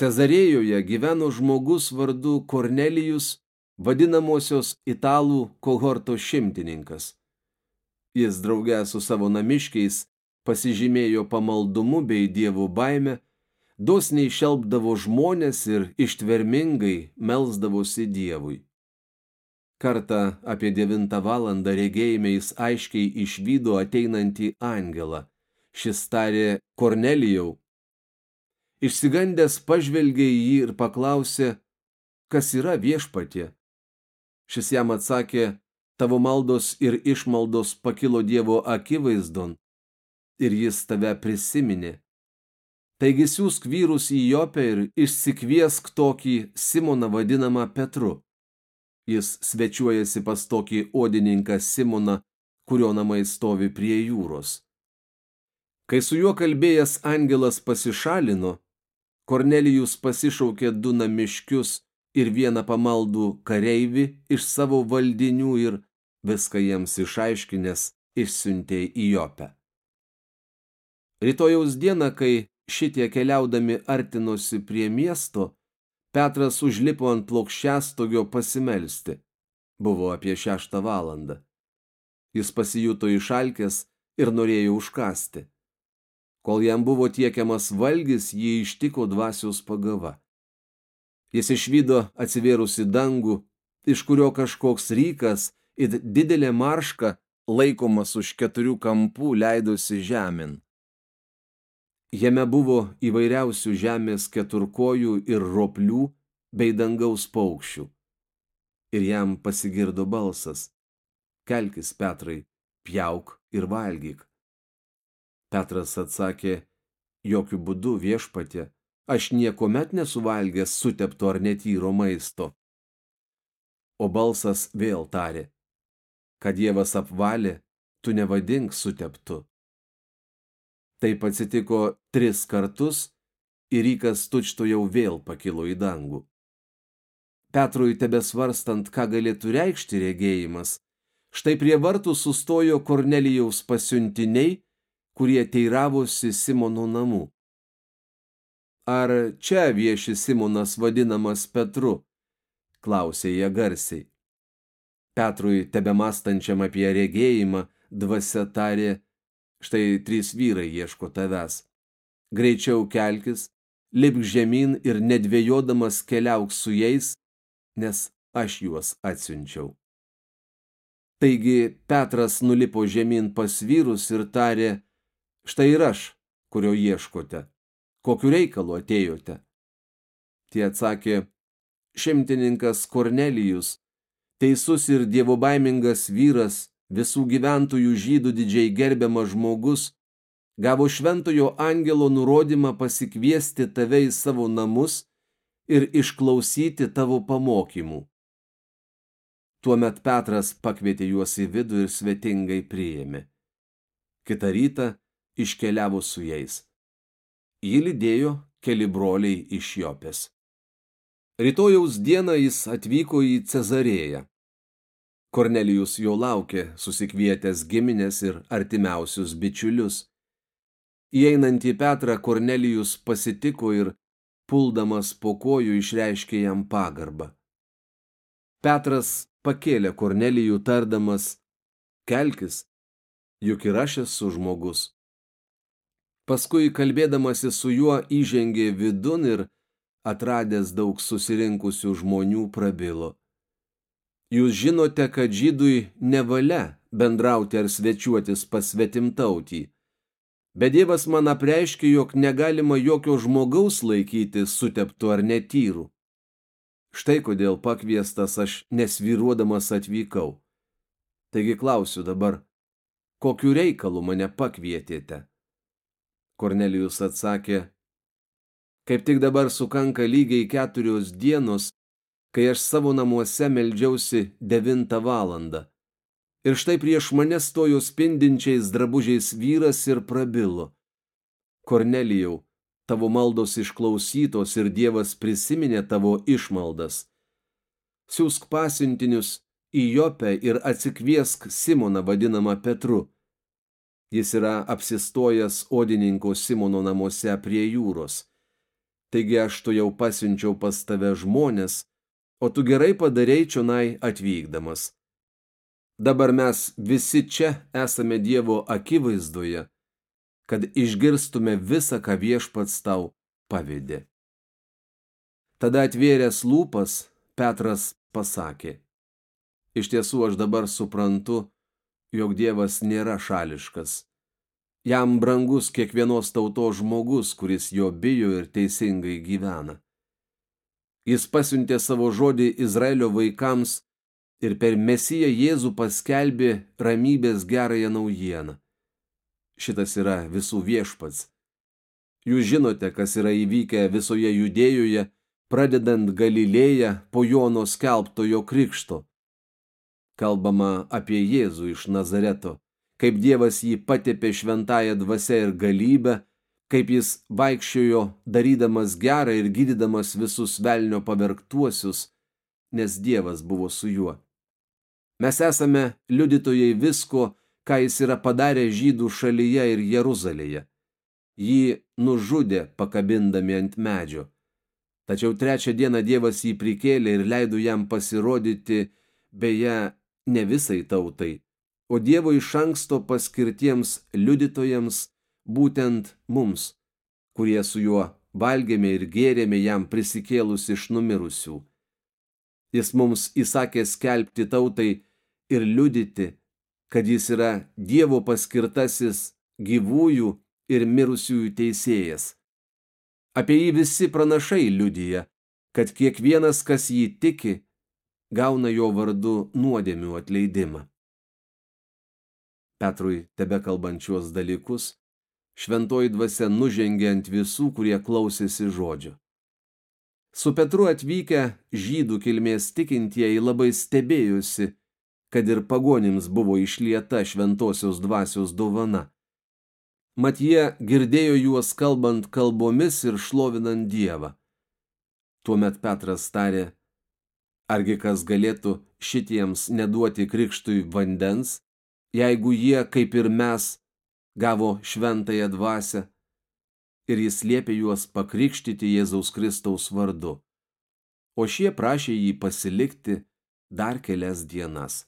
Cezarėjoje gyveno žmogus vardu Kornelijus, vadinamosios italų kohorto šimtininkas. Jis draugė su savo namiškiais pasižymėjo pamaldumu bei dievų baime, dosniai šelbdavo žmonės ir ištvermingai melsdavosi dievui. Kartą apie devintą valandą regėjime jis aiškiai išvydo ateinantį angelą. Šis tarė Kornelijau, Išsigandęs pažvelgė į jį ir paklausė, kas yra viešpatie. Šis jam atsakė, tavo maldos ir išmaldos pakilo Dievo akivaizdon ir jis tave prisiminė. Taigi siūsk vyrus į Jopę ir išsikviesk tokį Simoną vadinamą Petru. Jis svečiuojasi pas tokį odininką Simoną, kurio namai stovi prie jūros. Kai su juo kalbėjęs angelas pasišalino, Kornelijus pasišaukė du namiškius ir vieną pamaldų kareivį iš savo valdinių ir viską jiems išaiškinęs išsiuntė į Jopę. Rytojaus dieną, kai šitie keliaudami artinosi prie miesto, Petras užlipo ant plokščiastogio pasimelsti. Buvo apie šeštą valandą. Jis pasijuto išalkęs ir norėjo užkasti. Kol jam buvo tiekiamas valgis, jį ištiko dvasios pagava. Jis išvydo atsivėrusi dangų, iš kurio kažkoks rykas ir didelė marška, laikomas už keturių kampų, leidosi žemin. Jame buvo įvairiausių žemės keturkojų ir roplių bei dangaus paukščių. Ir jam pasigirdo balsas. Kelkis, Petrai, pjauk ir valgyk. Petras atsakė, jokių būdų viešpatė, aš niekuomet nesuvalgęs sutepto ar netyro maisto. O balsas vėl tarė, kad Dievas apvalė, tu nevadink suteptu. Taip atsitiko tris kartus ir rykas tučto jau vėl pakilo į dangų. Petrui tebesvarstant, ką galėtų reikšti regėjimas, štai prie vartų sustojo Kornelijaus pasiuntiniai kurie teiravosi Simono namų. Ar čia vieši Simonas vadinamas Petru? klausė jie garsiai. Petrui, tebemastančiam apie regėjimą, dvasia tarė, štai trys vyrai ieško tavęs. Greičiau kelkis, lipk žemyn ir nedvėjodamas keliauk su jais, nes aš juos atsiunčiau. Taigi Petras nulipo žemyn pas vyrus ir tarė, Štai ir aš, kurio ieškote. Kokiu reikalu atėjote? Tie atsakė, šimtininkas Kornelijus, teisus ir dievobaimingas vyras, visų gyventojų žydų didžiai gerbiamas žmogus, gavo šventojo angelo nurodymą pasikviesti tave į savo namus ir išklausyti tavo pamokymų. Tuomet Petras pakvietė juos į vidų ir svetingai priėmė. Kita rytą iškeliavo su jais. Jį lydėjo keli broliai iš Jopės. Rytojaus dieną jis atvyko į Cezarėją. Kornelijus jo laukė, susikvietęs giminės ir artimiausius bičiulius. Įeinant į Petrą, Kornelijus pasitiko ir, puldamas po kojų, išreiškė jam pagarbą. Petras pakėlė Kornelijų tardamas, kelkis, juk ir aš esu žmogus. Paskui kalbėdamasi su juo įžengė vidun ir atradęs daug susirinkusių žmonių prabilo. Jūs žinote, kad žydui nevalia bendrauti ar svečiuotis pas svetimtautį. Bet Dievas man apreiškė, jog negalima jokio žmogaus laikyti suteptu ar netyrų. Štai kodėl pakviestas aš nesviruodamas atvykau. Taigi klausiu dabar, kokiu reikalu mane pakvietėte? Kornelijus atsakė, kaip tik dabar sukanka lygiai keturios dienos, kai aš savo namuose meldžiausi devintą valandą. Ir štai prieš mane stojo spindinčiais drabužiais vyras ir prabilo. Kornelijau, tavo maldos išklausytos ir Dievas prisiminė tavo išmaldas. Siūsk pasiuntinius į Jopę ir atsikviesk Simoną vadinamą Petru Jis yra apsistojęs odininko Simono namuose prie jūros. taigi aš tu jau pasiunčiau pas tave žmonės, o tu gerai padarei čionai atvykdamas. Dabar mes visi čia esame Dievo akivaizdoje, kad išgirstume visą, ką viešpats tau pavedė. Tada atvėręs lūpas, Petras pasakė, iš tiesų aš dabar suprantu, jog Dievas nėra šališkas. Jam brangus kiekvienos tautos žmogus, kuris jo bijo ir teisingai gyvena. Jis pasiuntė savo žodį Izraelio vaikams ir per Mesiją Jėzų paskelbė ramybės gerąją naujieną. Šitas yra visų viešpats. Jūs žinote, kas yra įvykę visoje judėjoje, pradedant Galilėją po Jono skelbtojo krikšto. Kalbama apie Jėzų iš Nazareto kaip Dievas jį patepė šventąją dvasę ir galybę, kaip jis vaikščiojo darydamas gerą ir gydydamas visus velnio pavergtuosius, nes Dievas buvo su juo. Mes esame liudytojai visko, ką jis yra padarę žydų šalyje ir Jeruzalėje. Jį nužudė pakabindami ant medžio. Tačiau trečią dieną Dievas jį prikėlė ir leido jam pasirodyti, beje, ne visai tautai, o Dievo iš anksto paskirtiems liudytojams, būtent mums, kurie su juo valgėme ir gėrėme jam prisikėlus iš numirusių. Jis mums įsakė skelbti tautai ir liudyti, kad jis yra Dievo paskirtasis gyvųjų ir mirusiųjų teisėjas. Apie jį visi pranašai liudyja, kad kiekvienas, kas jį tiki, gauna jo vardu nuodėmių atleidimą. Petrui tebe kalbančios dalykus, šventoji dvasia nužengė ant visų, kurie klausėsi žodžio. Su Petru atvykę žydų kilmės tikintieji labai stebėjusi, kad ir pagonims buvo išlieta šventosios dvasios dovana. Mat jie girdėjo juos kalbant kalbomis ir šlovinant Dievą. Tuomet Petras tarė, argi kas galėtų šitiems neduoti krikštui vandens, jeigu jie, kaip ir mes, gavo šventąją dvasę ir jis liepė juos pakrikštyti Jėzaus Kristaus vardu, o šie prašė jį pasilikti dar kelias dienas.